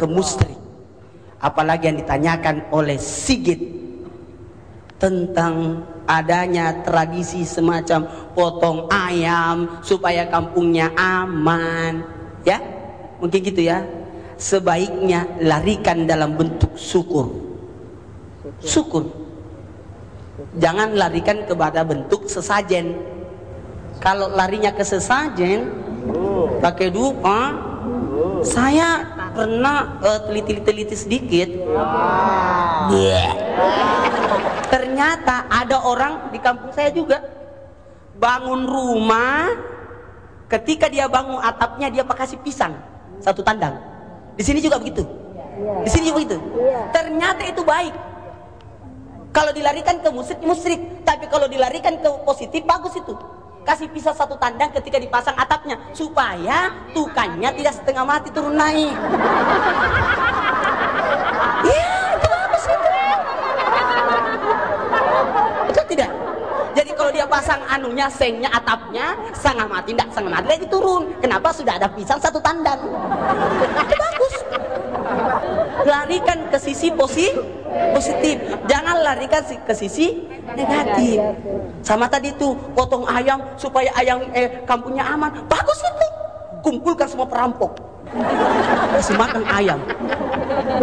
ke musyrik apalagi yang ditanyakan oleh Sigit tentang adanya tradisi semacam potong ayam supaya kampungnya aman. Ya mungkin gitu ya. Sebaiknya larikan dalam bentuk syukur. Syukur. Jangan larikan kepada bentuk sesajen. Kalau larinya ke sesajen pakai dupa saya pernah uh, teliti-teliti sedikit. Bleh. ternyata ada orang di kampung saya juga. Bangun rumah ketika dia bangun atapnya dia pakai pisang satu tandang. Di sini juga begitu. Di sini juga begitu. Ternyata itu baik. Kalau dilarikan ke musrik musrik tapi kalau dilarikan ke positif bagus itu kasih pisah satu tandang ketika dipasang atapnya supaya tukannya tidak setengah mati turun naik. Iya itu bagus itu. Betul tidak? Jadi kalau dia pasang anunya sengnya atapnya setengah mati tidak setengah mati lagi turun. Kenapa sudah ada pisang satu tandang? Itu bagus larikan ke sisi positif positif. Jangan larikan ke sisi negatif. Sama tadi tuh potong ayam supaya ayam eh kampungnya aman. Bagus itu. Kumpulkan semua perampok. Kasih makan ayam.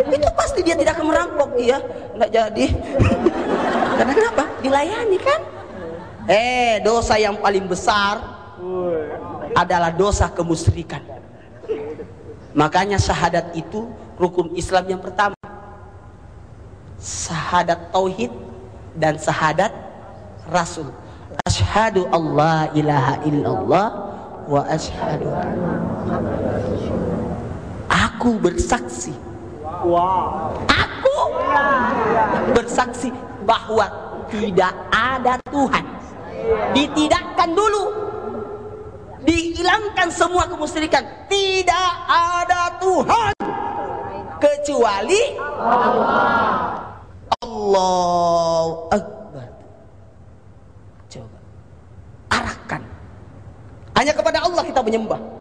Itu pasti dia tidak akan merampok. Iya nggak jadi. Karena kenapa? Dilayani kan? Eh dosa yang paling besar adalah dosa kemusyrikan makanya syahadat itu rukun Islam yang pertama. Syahadat tauhid dan syahadat rasul. Asyhadu Allah ilaha illallah wa asyhadu aku bersaksi. Aku bersaksi bahwa tidak ada Tuhan. Ditidakkan dulu. Dihilangkan semua kemusyrikan. Tidak ada Tuhan kecuali Allah Allah Akbar. Coba arahkan. Hanya kepada Allah kita menyembah.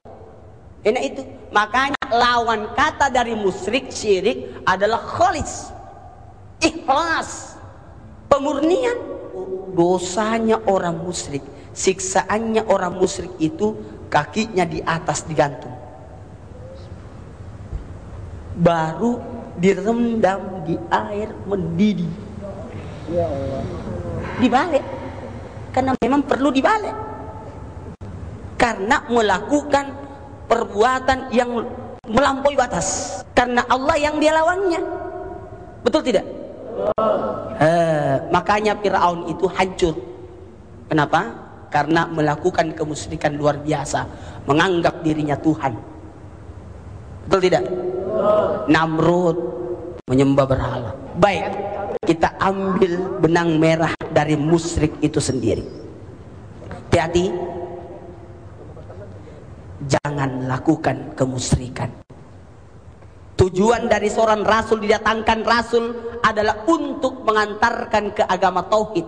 Ini itu. Makanya lawan kata dari musyrik syirik adalah kholis ikhlas pemurnian. Dosanya orang musyrik siksaannya orang musyrik itu kakinya di atas digantung baru direndam di air mendidih. Dibalik. Karena memang perlu dibalik. Karena melakukan perbuatan yang melampaui batas. Karena Allah yang dia lawannya. Betul tidak? Eh, makanya Fir'aun itu hancur. Kenapa? Karena melakukan kemusyrikan luar biasa. Menganggap dirinya Tuhan. Betul tidak Namrud menyembah berhala. Baik, kita ambil benang merah dari musyrik itu sendiri. Hati-hati, jangan lakukan kemusyrikan. Tujuan dari seorang rasul didatangkan rasul adalah untuk mengantarkan ke agama tauhid.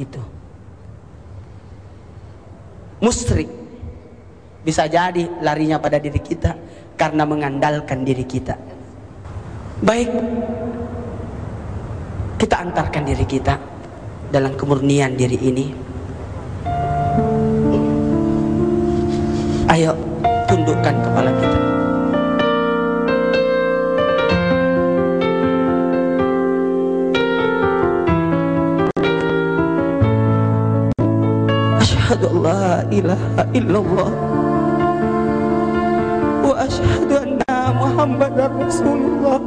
Itu. Musyrik bisa jadi larinya pada diri kita karena mengandalkan diri kita. Baik, kita antarkan diri kita dalam kemurnian diri ini. Ayo, tundukkan kepala kita. Asyhadu an la ilaha illallah asyhadu anna Muhammadar Rasulullah.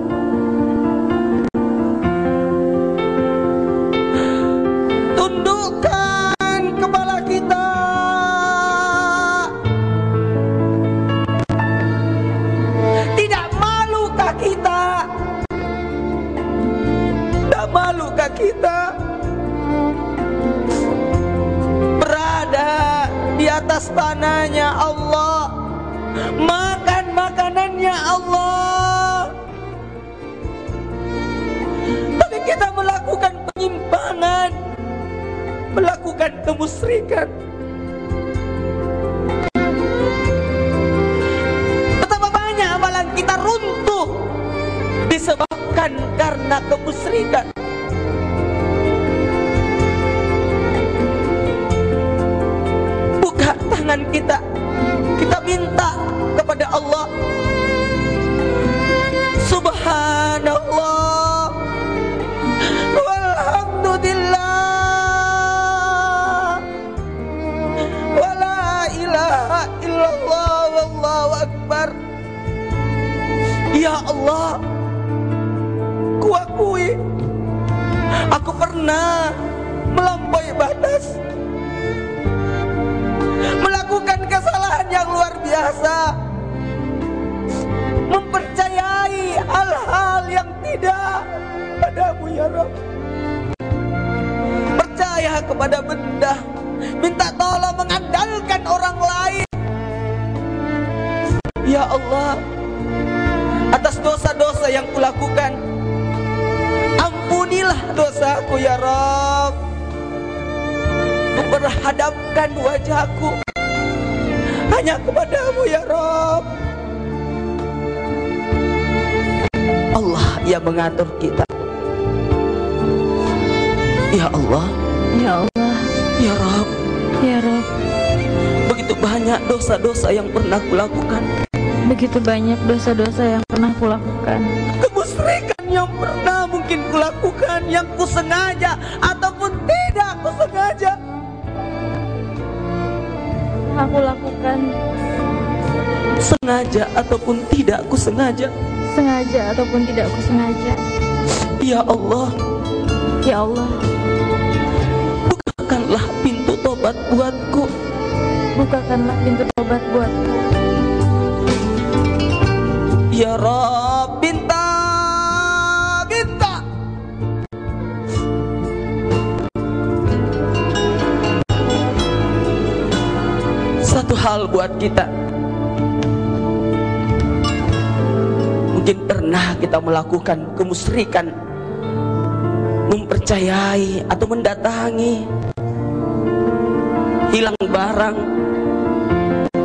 Tundukkan kepala kita. Tidak malukah kita? Tidak malukah kita? Berada di atas tanahnya Allah. Makan ya Allah. Tapi kita melakukan penyimpangan Melakukan kemusrikan. Betapa banyak amalan kita runtuh Disebabkan karena kemusrikan. Buka tangan kita. Kita minta kepada Allah. ha đâu Ya Allah Atas dosa-dosa yang kulakukan Ampunilah dosaku ya Rabb. Memperhadapkan wajahku Hanya kepadamu ya Rabb. Allah yang mengatur kita. Ya Allah. Ya Allah, Ya Rabb. Ya Rob, Begitu banyak dosa-dosa yang pernah kulakukan begitu banyak dosa-dosa yang pernah kulakukan. Kemusyrikan yang pernah mungkin kulakukan Yang kusengaja ataupun tidak kusengaja. Aku lakukan Sengaja ataupun tidak kusengaja. Sengaja ataupun tidak kusengaja. Ya Allah. Ya Allah, Bukakanlah pintu tobat buatku. Bukakanlah pintu kita. Mungkin pernah kita melakukan kemusyrikan Mempercayai atau mendatangi. Hilang barang.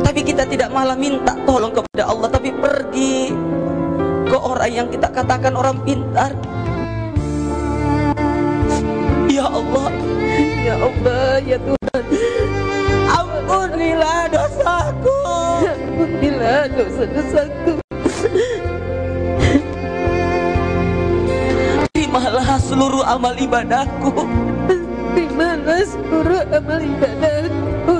Tapi kita tidak malah minta tolong kepada Allah Tapi pergi ke orang yang kita katakan orang pintar. Ya Allah Ya Allah ya Tuhan dosa-dosaku Terimalah seluruh amal ibadahku? Terimalah seluruh amal ibadahku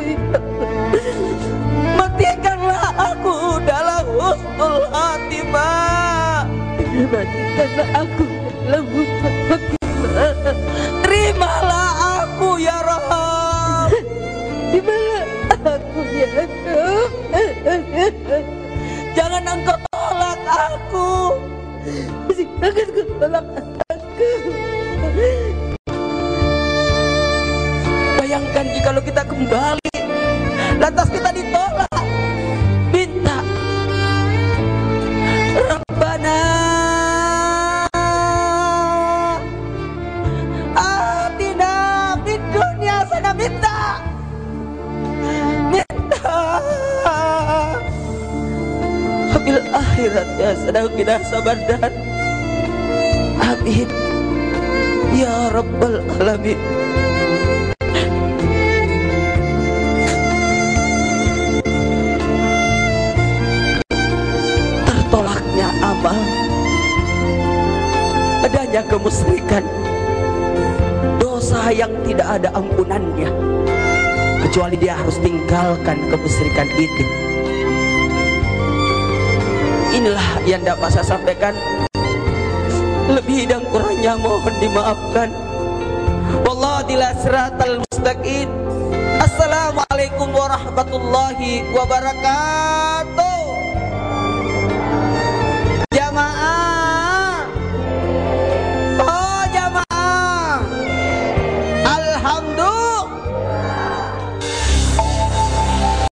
Matikanlah aku dalam husnul khatimah Matikanlah aku dalam husnul khatimah Terimalah sedang kita sabar dan Amin. Ya Rabbal Alamin. Tertolaknya amal. Adanya kemusyrikan dosa yang tidak ada ampunannya. Kecuali dia harus tinggalkan kemusyrikan itu inilah yang dapat saya sampaikan. Lebih dan kurangnya mohon dimaafkan. Wallahu ila siratal mustaqim. Assalamualaikum warahmatullahi wabarakatuh